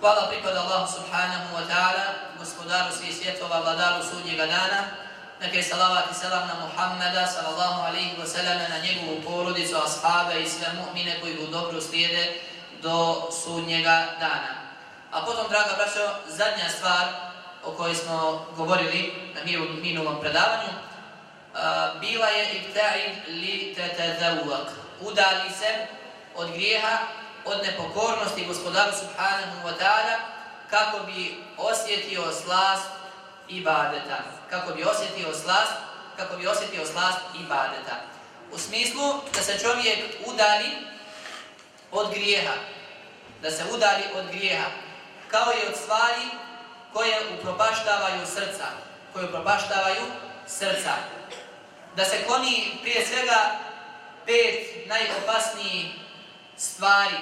Hvala pripada Allahu subhanahu wa ta'ala, gospodaru svih svjetova, vladaru sudnjega dana. Neka je salavat i salam na Muhammeda, sallallahu alaihi wa sallam, na njegovu porodicu, ashabe i sve mu'mine koji ga dobro slijede do sudnjega dana. A potom, draga braćo, zadnja stvar o kojoj smo govorili na minulom predavanju, bila je ibta'id li tetezavak. Udali se od grijeha od nepokornosti gospodaru subhanahu wa ta'ala kako bi osjetio slast ibadeta. Kako bi osjetio slast, kako bi osjetio slast ibadeta. U smislu da se čovjek udali od grijeha. Da se udali od grijeha. Kao i od stvari koje upropaštavaju srca. Koje upropaštavaju srca. Da se kloni prije svega pet najopasnijih stvari,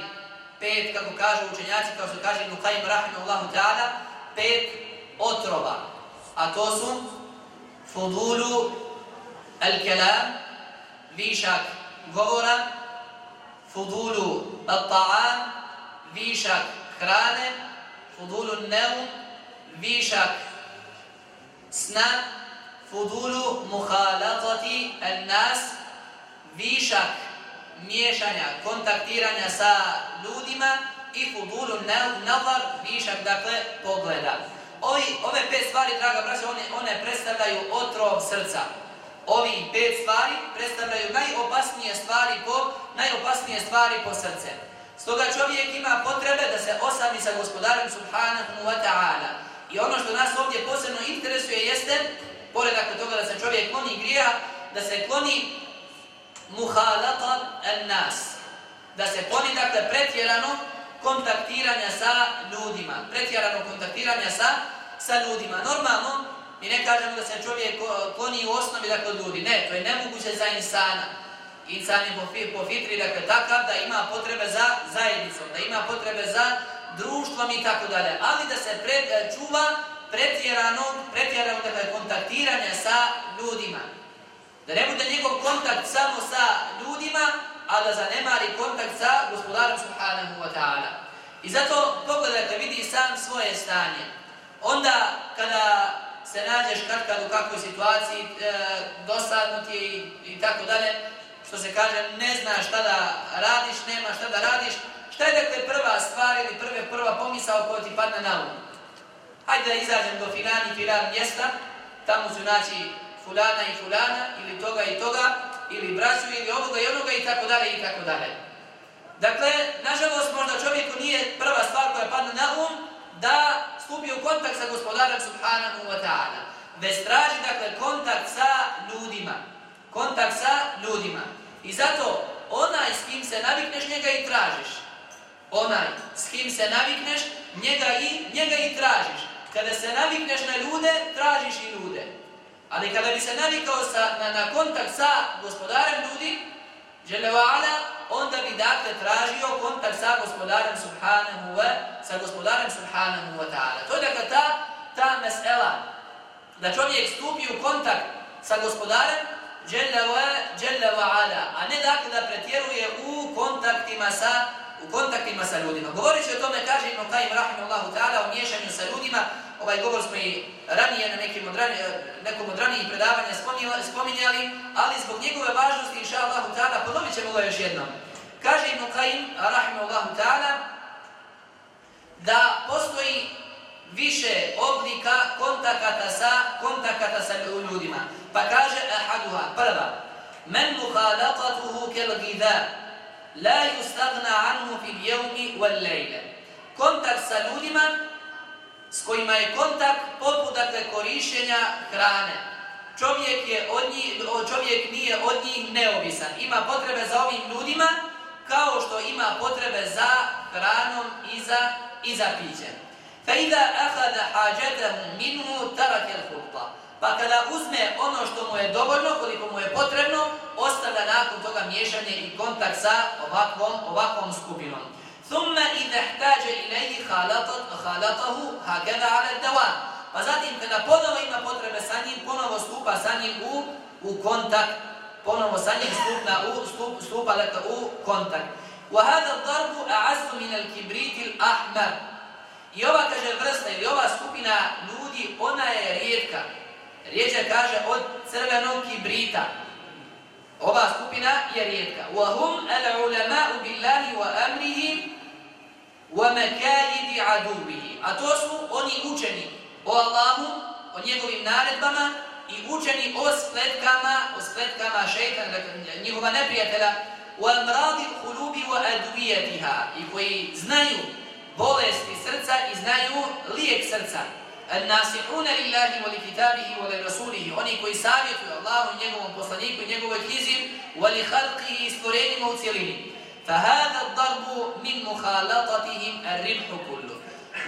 pet, kako kažu učenjaci, kao što kaže Ibn Qaim rahimahullahu ta'ala, pet otrova. A to su fudulu al-kalam, višak govora, fudulu al-ta'am, višak hrane, fudulu neum, višak sna, fudulu muhalatati al-nas, višak miješanja, kontaktiranja sa ljudima i fudulu nazar, višak, dakle, pogleda. Ovi, ove pet stvari, draga braća, one, one predstavljaju otrov srca. Ovi pet stvari predstavljaju najopasnije stvari po, najopasnije stvari po srce. Stoga čovjek ima potrebe da se osami sa gospodarom subhanahu wa ta'ala. I ono što nas ovdje posebno interesuje jeste, pored toga da se čovjek kloni grija, da se kloni muhalata nas. Da se poni dakle pretjerano kontaktiranja sa ljudima, pretjerano kontaktiranja sa sa ljudima. Normalno mi ne kažemo da se čovjek kloni u osnovi dakle ljudi. Ne, to je nemoguće za insana. Insan je po fitri dakle takav da ima potrebe za zajednicom, da ima potrebe za društvom i tako dalje. Ali da se pre, čuva pretjerano, pretjerano dakle, kontaktiranja sa ljudima. Da ne bude njegov kontakt samo sa ljudima, a da zanemari kontakt sa gospodarom subhanahu wa ta'ala. I zato pogledajte, vidi sam svoje stanje. Onda kada se nađeš kad kad u kakvoj situaciji, e, dosadno ti i, i tako dalje, što se kaže, ne znaš šta da radiš, nema šta da radiš, šta je dakle prva stvar ili prve, prva pomisao koja ti padne na um? Hajde da izađem do filani, filan mjesta, tamo ću naći fulana i fulana, ili toga i toga, ili braću, ili ovoga i onoga, i tako dalje, i tako dalje. Dakle, nažalost, možda čovjeku nije prva stvar koja padne na um, da stupi u kontakt sa gospodarom subhanahu wa ta'ala. Već traži, dakle, kontakt sa ljudima. Kontakt sa ljudima. I zato, onaj s kim se navikneš, njega i tražiš. Onaj s kim se navikneš, njega i, njega i tražiš. Kada se navikneš na ljude, tražiš i ljude. Ali kada bi se navikao sa, na, na kontakt sa gospodarem ljudi, Ala, onda bi dakle tražio kontakt sa gospodarem subhanahu wa sa gospodarem subhanahu wa ta'ala. To je dakle ta, ta mesela, da čovjek stupi u kontakt sa gospodarem, jalla a ne dakle da pretjeruje u kontaktima sa u kontaktima sa ljudima. Govoreći o tome, kaže Ibn Qaim rahimahullahu ta'ala o miješanju sa ljudima, ovaj govor smo i ranije na nekim od ranije, nekom od ranijih predavanja spominjali, ali zbog njegove važnosti, inša Allahu ta'ala, ponovit ćemo ga još jednom. Kaže Ibn Qaim Allahu ta'ala da postoji više oblika kontakata sa kontakata sa ljudima. Pa kaže ahaduha, prva, men muhalatatuhu kel gida, la yustagna anhu fil jevmi wal lejle. Kontakt sa ljudima s kojima je kontakt poput dakle korišćenja hrane. Čovjek, je od njih, čovjek nije od njih neovisan. Ima potrebe za ovim ljudima kao što ima potrebe za hranom i za, i za pićem. فإذا أخذ حاجته منه ترك الخلطة Pa kada uzme ono što mu je dovoljno, koliko mu je potrebno, ostavlja nakon toga miješanje i kontakt sa ovakvom, ovakvom skupinom. ثم إذا احتاج إليه خالطت خالطه هكذا على الدوام. فزاتين إذا بونو إما بطر بسانين بونو سلوبا سانين أو أو كونتاك بونو سانين سلوبنا أو سلوب سلوبا لك أو كونتاك وهذا الضرب أعز من الكبريت الأحمر. يوا كجا برسنا يوا سلوبنا لودي أنا ريكا ريجا كجا قد سرغنون كبريتا Ova skupina je rijetka. وَهُمْ الْعُلَمَاءُ بِاللَّهِ وَأَمْرِهِمْ وَمَكَايِدِ عَدُوبِهِ A to su oni učeni o Allahu, o njegovim naredbama i učeni o spletkama, o spletkama šeitana, dakle, njihova neprijatelja, وَأَمْرَادِ الْحُلُوبِ وَأَدُوِيَتِهَا I koji znaju bolesti srca i znaju lijek srca. Nasihuna lillahi wa li kitabihi wa li rasulihi. Oni koji savjetuju Allahu, njegovom poslaniku i njegovoj knjizi wa li halqihi i stvorenima u cijelini. Fahada darbu min muhalatatihim ar-ribhu.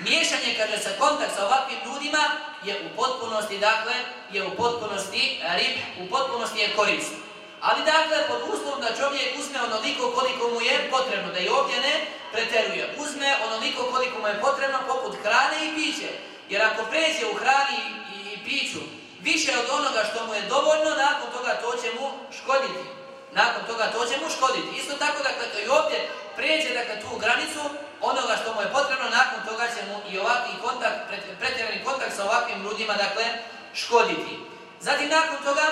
Miješanje, kada se, kontakt sa ovakvim ljudima je u potpunosti, dakle, je u potpunosti rib, u potpunosti je korist. Ali dakle, pod uslovom da čovjek uzme onoliko koliko mu je potrebno, da i ovdje ne preteruje. Uzme onoliko koliko mu je potrebno poput hrane i piće. Jer ako pređe u hrani i, i piću više od onoga što mu je dovoljno, nakon toga to će mu škoditi Nakon toga to će mu škoditi. Isto tako, dakle, to i ovdje pređe dakle, tu granicu onoga što mu je potrebno, nakon toga će mu i ovakvi kontakt, pretjerani kontakt sa ovakvim ljudima, dakle, škoditi. Zatim, nakon toga,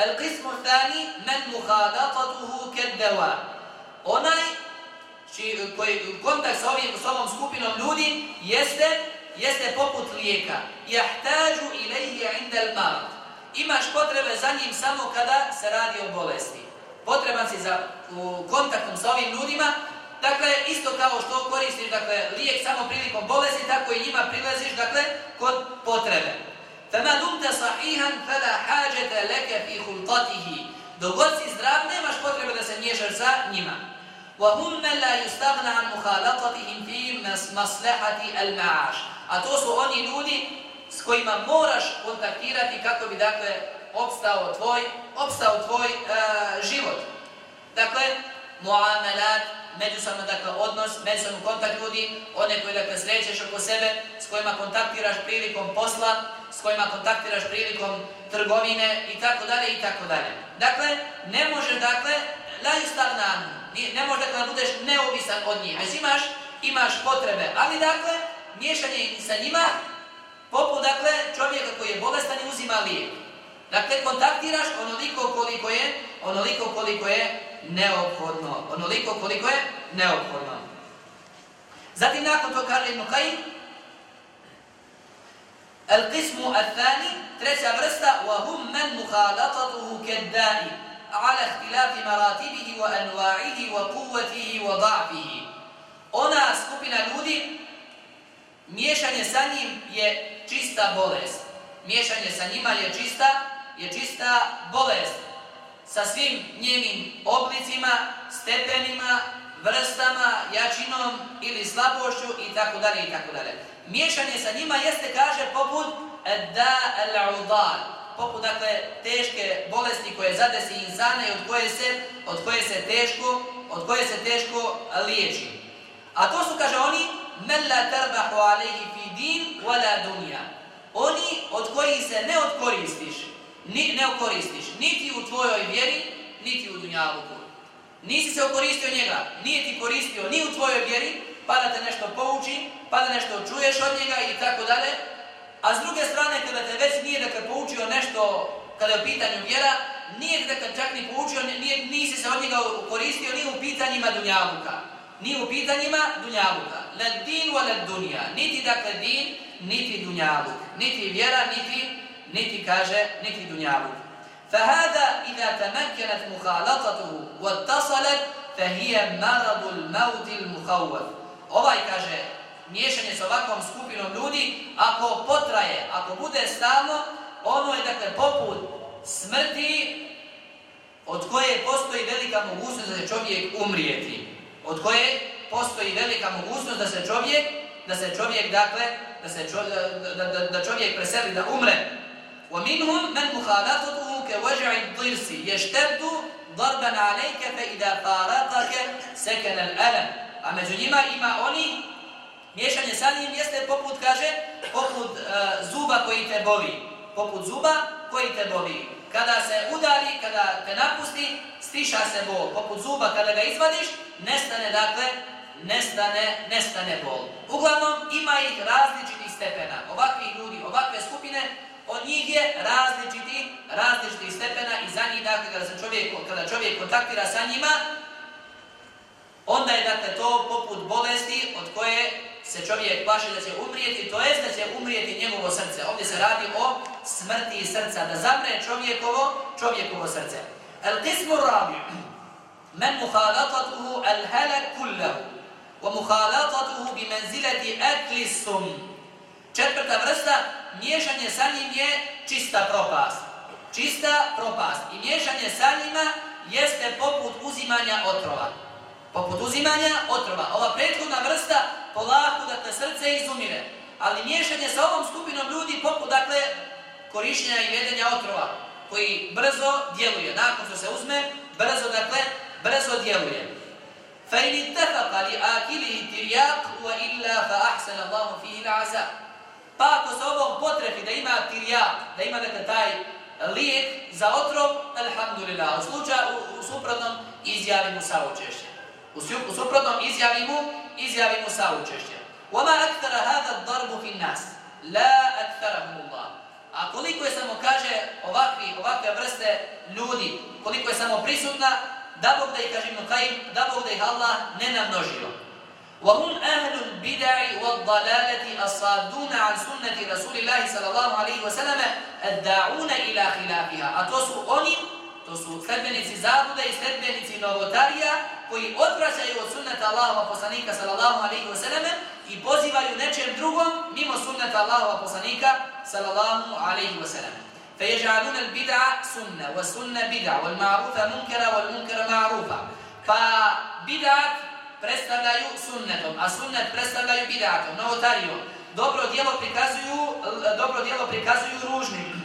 القسم الثاني من مخالطته كالدواء onaj či, koji kontakt sa, ovim, sa ovom skupinom ljudi jeste jeste poput lijeka yahtaju ilayhi 'inda al-marad imaš potrebe za njim samo kada se radi o bolesti potreban si za u kontaktom sa ovim ljudima dakle isto kao što koristiš dakle lijek samo prilikom bolesti tako i njima prilaziš dakle kod potrebe فما دمت صحيحا فلا حاجه لك في خلطته dogod si zdrav nemaš potrebe da se miješaš sa njima وهم من لا يستغنى عن مخالطتهم في مصلحة المعاش a to su oni ljudi s kojima moraš kontaktirati kako bi dakle opstao tvoj opstao tvoj e, život dakle muamalat međusobno dakle odnos međusobno kontakt ljudi one koje dakle srećeš oko sebe s kojima kontaktiraš prilikom posla s kojima kontaktiraš prilikom trgovine i tako dalje i tako dalje dakle ne možeš dakle la yustagna ne može dakle, da budeš neovisan od njih. Već imaš, imaš potrebe. Ali dakle, miješanje sa njima, poput dakle, čovjeka koji je bolestan i uzima lijek. Dakle, kontaktiraš onoliko koliko je, onoliko koliko je neophodno. Onoliko koliko je neophodno. Zatim nakon to kaže Ibn Qayyim, القسم الثاني treća vrsta وهم من مخالطته كالدائم على اختلاف مراتبه وانواعه وقوته وضعفه ona skupina ljudi miješanje sa njim je čista bolest. Miješanje sa njima je čista je čista bolest. Sa svim njenim oblicima stepenima vrstama jačinom ili slabošću i tako dalje i tako dalje. Miješanje sa njima jeste kaže poput da al-udal poput dakle teške bolesti koje zadesi insane i od koje se od koje se teško od koje se teško liječi. A to su kaže oni men la tarbahu alayhi fi din wala dunya. Oni od koji se ne odkoristiš ni, ne okoristiš niti u tvojoj vjeri, niti u dunjavuku. Nisi se okoristio njega, nije ti koristio ni u tvojoj vjeri, pa da te nešto pouči, pa da nešto čuješ od njega i tako dalje. A s druge strane, kada te već nije da te poučio nešto, kada je u pitanju vjera, nije te dakle čak ni poučio, nije, nisi se od njega koristio ni u pitanjima dunjavuka. Ni u pitanjima dunjavuka Led din wa led dunja. Niti dakle din, niti dunjavuk. Niti vjera, niti, niti kaže, niti dunjavuk. فهذا إذا تمكنت مخالطته واتصلت فهي مرض الموت المخوف ovaj kaže miješanje sa ovakvom skupinom ljudi ako potraje, ako bude stalno ono je dakle poput smrti od koje postoji velika mogućnost da se čovjek umrijeti od koje postoji velika mogućnost da se čovjek da se čovjek dakle da se čovjek, da, da, da čovjek preseli da umre ومنهم من مخالطته كوجع الضرس يشتد ضربا عليك فإذا فارقك سكن الألم a među njima ima oni, miješanje sa njim jeste poput, kaže, poput uh, zuba koji te boli. Poput zuba koji te boli. Kada se udari, kada te napusti, stiša se bol. Poput zuba kada ga izvadiš, nestane, dakle, nestane, nestane bol. Uglavnom, ima ih različitih stepena. Ovakvih ljudi, ovakve skupine, od njih je različiti, različiti stepena i za njih, dakle, kada, se čovjek, kada čovjek kontaktira sa njima, onda je dakle to poput bolesti od koje se čovjek plaši da će umrijeti, to jest da će umrijeti njegovo srce. Ovdje se radi o smrti srca, da zamre čovjekovo, čovjekovo srce. El qismu rabi, men muhalatatuhu al halak kullahu, wa muhalatatuhu bi menzilati sum. Četvrta vrsta, miješanje sa njim je čista propast. Čista propast. I miješanje sa njima jeste poput uzimanja otrova poput uzimanja otrova. Ova prethodna vrsta polako da te srce izumire. Ali miješanje sa ovom skupinom ljudi poput dakle korišćenja i vedenja otrova koji brzo djeluje. Nakon što se uzme, brzo dakle, brzo djeluje. فَإِنِ اتَّفَقَ لِآكِلِهِ تِرْيَاقُ وَإِلَّا فَأَحْسَنَ اللَّهُ فِيهِ الْعَزَى Pa ako se ovom potrefi da ima tirjak, da ima dakle taj lijek za otrov, alhamdulillah, u slučaju, u, u suprotnom, izjavi mu saučešće. U suprotnom izjavi mu, izjavi mu saučešće. وَمَا أَكْتَرَ هَذَا الضَّرْبُ فِي النَّاسِ لَا أَكْتَرَهُمُ اللَّهُ A koliko je samo, kaže, ovakvi, ovakve vrste ljudi, koliko je samo prisutna, da Bog da ih, kaže Ibnu Kajim, da Bog da ih Allah ne namnožio. وَهُمْ أَهْلُ الْبِدَعِ وَالضَّلَالَةِ أَصَادُونَ عَنْ سُنَّةِ رَسُولِ اللَّهِ صَلَى اللَّهُ عَلَيْهُ وَسَلَمَ أَدَّعُونَ إِلَى خِلَافِهَا A to su oni, to su sredbenici zabude i sredbenici novotarija koji odvraćaju od sunnata Allahova poslanika صلى الله عليه وسلم i pozivaju nečem drugom mimo sunnata Allahova poslanika صلى الله عليه وسلم فيجعلون البدع سنة والسنة بدع والمعروف منكرة والمنكر معروفة فبدعة predstavljaju sunnetom, a sunnet predstavljaju bidatom, novotarijom. Dobro dijelo prikazuju, dobro dijelo prikazuju ružnim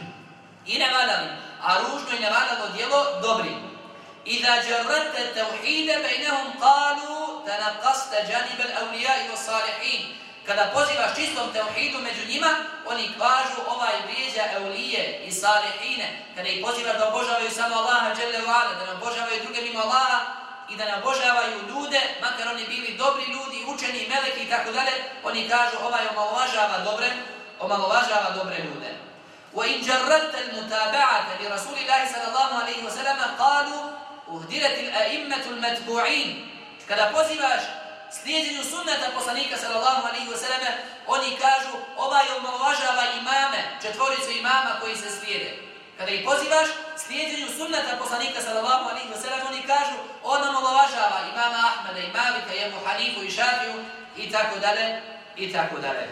i nevadalim, a ružno i nevadalo dijelo dobrim. إذا جردت التوحيد بينهم قالوا تنقصت جانب الأولياء والصالحين kada pozivaš čistom teohidu među njima, oni kvažu ovaj vrijeđa eulije i salihine. Kada ih pozivaš da obožavaju samo Allaha, Đelevala, da ne obožavaju druge mimo Allaha i da ne obožavaju ljude, makar oni bili dobri ljudi, učeni, meleki i tako dalje, Oni kažu ovaj omalovažava dobre, omalovažava dobre ljude. وَإِنْ جَرَّتَ الْمُتَابَعَةَ لِرَسُولِ اللَّهِ صَلَى اللَّهُ عَلَيْهُ وَسَلَمَ قَالُوا اُهْدِرَتِ الْأَئِمَّةُ الْمَتْبُعِينَ Kada pozivaš slijedjenju sunneta poslanika sallallahu alaihi wa sallam, oni kažu ovaj omalovažava imame, četvoricu imama koji se slijede. Kada ih pozivaš, slijedjenju sunneta poslanika sallallahu alaihi wa sallam, oni kažu on omalovažava imama Ahmeda i Malika, jemu Hanifu i Šafiju i tako dalje, i tako dalje.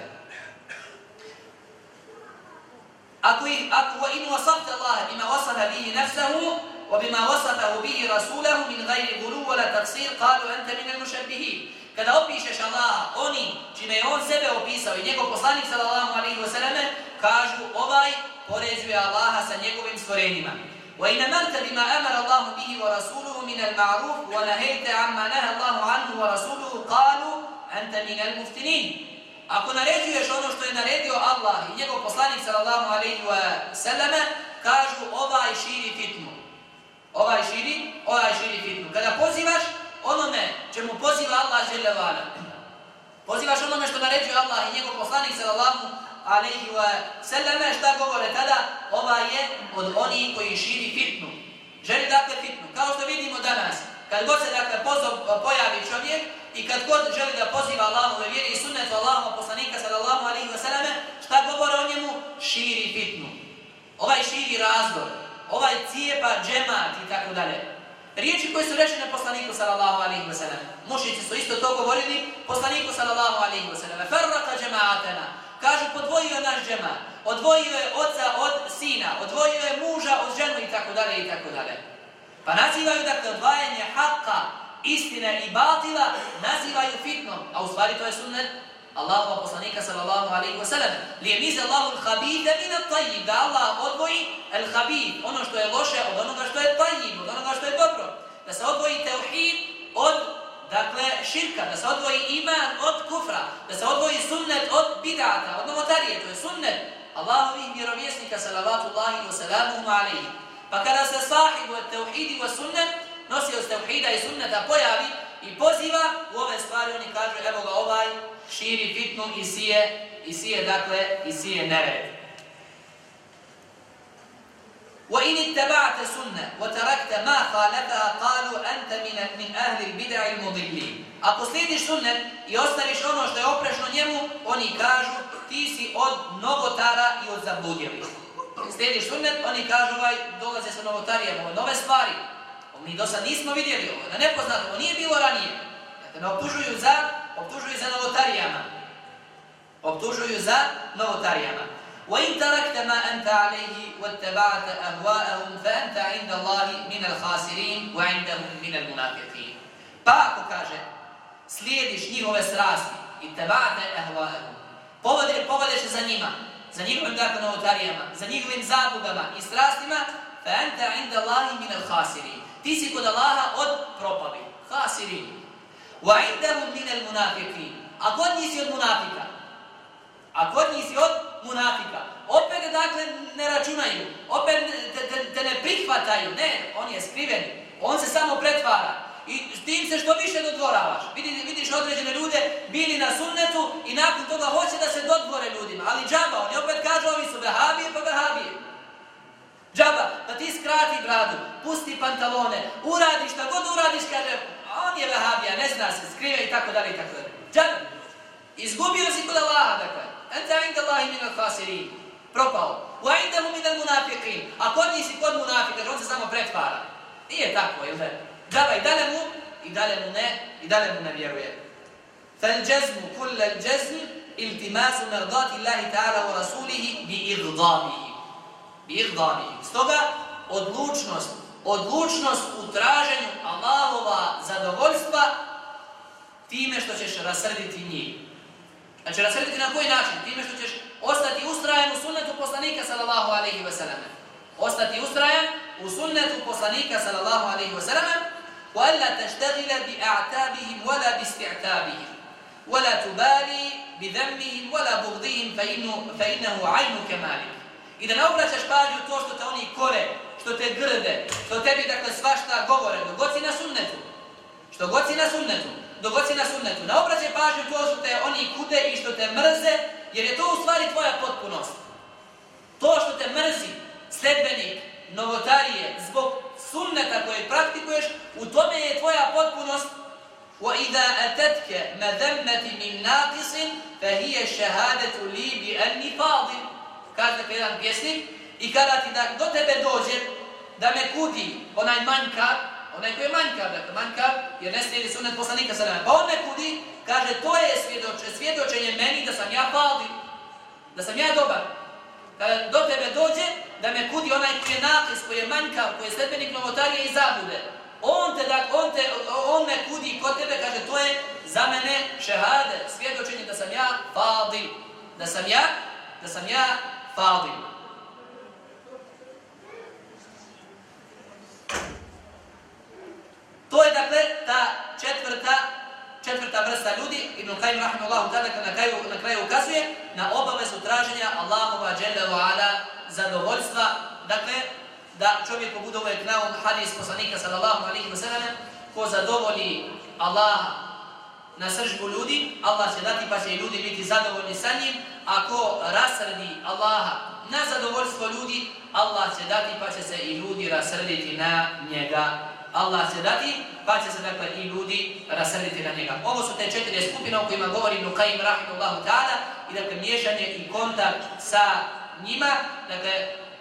Ako i ako in wasafta Allah bima wasafa bihi nafsuhu wa bima wasafa bihi rasuluhu min ghairi ghuluw wala taqsir qalu anta min al-mushabbihin kada opišeš Allah oni čime je on sebe opisao i njegov poslanik sallallahu alaihi wa sallam kažu ovaj poređuje Allaha sa njegovim stvorenjima وإن مرت بما أمر الله به ورسوله من المعروف ونهيت عما نهى الله عنه ورسوله قالوا أنت من المفتنين Ako naređuješ ono što je naredio Allah i njegov poslanik sallallahu alaihi wa sallame, kažu ovaj širi fitnu. Ovaj širi, ovaj širi poziva Allah žele vala, pozivaš onome što naređuje Allah i njegov poslanik sallallahu alaihi wa sallame, šta govore tada? Ova je od onih koji širi fitnu. Želi dakle fitnu. Kao što vidimo danas, kad god se dakle pozov, pojavi čovjek, I kad god želi da poziva Allahove vjeri i sunnetu Allahova poslanika sallallahu alaihi wa sallame, šta govore o njemu? Širi fitnu. Ovaj širi razdor, ovaj cijepa džemat i tako dalje. Riječi koje su rečene poslaniku sallallahu alaihi wa sallam. Mušici su isto to govorili poslaniku sallallahu alaihi wa sallam. Ferraka džemaatena. Kažu, podvojio naš džemaat. Odvojio je oca od sina. Odvojio je muža od ženu i tako dalje i tako dalje. Pa nazivaju dakle odvajanje haqqa istine i batila nazivaju fitnom, a u stvari to je sunnet Allahova poslanika sallallahu alaihi wa sallam. Li je mize Allahu l-habide min al-tajib, da Allah odvoji al-habid, ono što je loše od onoga što je tajib, od onoga što je dobro. Da se odvoji teuhid od dakle širka, da se odvoji iman od kufra, da se odvoji sunnet od bidata, od novotarije, to je sunnet Allahovih vjerovjesnika sallallahu alaihi wa sallamu alaihi. Pa kada se sahibu od teuhidi wa sunnet, nosio od teuhida i sunneta pojavi i poziva u ove stvari, oni kažu, evo širi fitnu i sije, i sije, dakle, i sije nered. وإن اتبعت سنة وتركت ما خالفها قالوا أنت من من أهل البدع المضلين. Ako slijediš sunnet i ostaviš ono što je oprešno njemu, oni kažu ti si od novotara i od zabludjelih. Slijediš sunnet, oni kažu ovaj, dolaze sa novotarijama, nove stvari. Mi do sad nismo vidjeli ovo, da nepoznato, ovo nije bilo ranije. Dakle, ne optužuju za, optužuju za novotarijama. Optužuju za novotarijama. وَإِنْ تَرَكْتَ مَا أَنْتَ عَلَيْهِ وَاتَّبَعْتَ أَهْوَاءَهُمْ فَأَنْتَ عِنْدَ اللَّهِ مِنَ الْخَاسِرِينَ وَعِنْدَهُمْ مِنَ الْمُنَافِقِينَ Pa ako kaže, slijediš njihove strasti i tebate ehvaehum, povadeš se za njima, za njihovim dakle novotarijama, za njihovim zabugama i strastima, فَأَنْتَ عِنْدَ اللَّهِ مِنَ الْخَاسِرِينَ Ti si kod Allaha od propali. Hasirin. Wa مِنَ الْمُنَافِقِينَ. A kod njih si od munafika. A kod njih si od munafika. Opet dakle ne računaju. Opet te, te, te ne prihvataju. Ne, on je skriven. On se samo pretvara. I s tim se što više dodvoravaš. Vidi, vidiš određene ljude bili na sunnetu i nakon toga hoće da se dodvore ljudima. Ali džaba, oni opet kažu ovi su behabije pa behabije. Džaba, da ti skrati bradu, pusti pantalone, uradi šta god uradiš, kaže, on je vehabija, ne zna se, skrive i tako dalje i tako dalje. Džaba, izgubio si kod Allaha, dakle. Enta inda Allahi min al-fasirin. Propao. Wa indahu min al-munafiqin. A kod njih si kod munafika, on se samo pretvara. Nije tako, jel da? Džaba, i dalje mu, i dalje mu ne, i dalje mu ne vjeruje. Fal jazmu kulla al-jazm iltimasu mardati Allahi ta'ala wa rasulihi bi irdamihi birdani. Stoga odlučnost, odlučnost u traženju Allahova zadovoljstva time što ćeš rasrditi njih. Znači rasrditi na koji način? Time što ćeš ostati ustrajan u sunnetu poslanika sallallahu alaihi wa sallam. Ostati ustrajan u sunnetu poslanika sallallahu alaihi wa sallam وَأَلَّا تَشْتَغِلَ بِأَعْتَابِهِمْ وَلَا بِاسْتِعْتَابِهِمْ وَلَا تُبَالِي بِذَمِّهِمْ وَلَا بُغْضِهِمْ فَإِنَّهُ عَيْنُ كَمَالِكَ I da ne obraćaš pažnju to što te oni kore, što te grde, što tebi dakle svašta govore, dogod si na sunnetu. Što god si na sunnetu, dogod si na sunnetu. Ne obraćaj pažnju to što te oni kude i što te mrze, jer je to u stvari tvoja potpunost. To što te mrzi, sledbenik, novotarije, zbog sunneta koje praktikuješ, u tome je tvoja potpunost. وَإِذَا أَتَتْكَ مَذَمَّةِ مِنْ نَاقِسٍ فَهِيَ شَهَادَةُ لِي بِأَنِّ فَاضِلٍ kaže dakle jedan pjesnik, i kada ti da do tebe dođe da me kudi onaj manjkar, onaj koji je manjkar, dakle manjkar, jer ne slijedi sunet poslanika sa pa on me kudi, kaže to je svjedoče, svjedočenje meni da sam ja pali, da sam ja dobar. Kada do tebe dođe da me kudi onaj koji je nakis, koji je manjkar, koji je sledbenik novotarije i zabude, on te, da, on, te, on me kudi kod tebe, kaže to je za mene šehade, svjedočenje da sam ja fadil, da sam ja, da sam ja fadil. To je dakle ta četvrta četvrta vrsta ljudi. Ibn Ibn Qayyim rahimahullahu tada na kraju, na kraju ukazuje na obavezu traženja Allahova dželle ala zadovoljstva, dakle da čovjek bude uvijek ovaj na hadis poslanika sallallahu alaihi wa sallam ko zadovolji Allah na sržbu ljudi, Allah će dati pa će i ljudi biti zadovoljni sa njim, ako rasrdi Allaha na zadovoljstvo ljudi, Allah će dati pa će se i ljudi rasrditi na njega. Allah se dati pa će se dakle i ljudi rasrditi na njega. Ovo su te četiri skupine o kojima govori Ibn Qayyim ta'ala i dakle miješanje i kontakt sa njima, dakle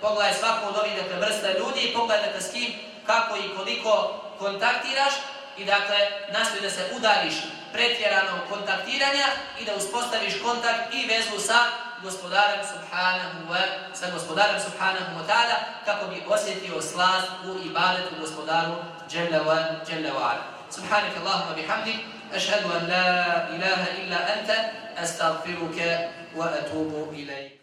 pogledaj svaku od ovih dakle, vrsta ljudi, pogledaj dakle, s kim, kako i koliko kontaktiraš i dakle nastoji da se udariš pretjeranog kontaktiranja i da uspostaviš kontakt i vezu sa gospodarem subhanahu wa sa gospodarem subhanahu wa ta'ala kako bi osjetio slast u ibadetu gospodaru جل, وجل وعلا. سبحانك اللهم وبحمدك أشهد أن لا إله إلا أنت أستغفرك وأتوب إليك.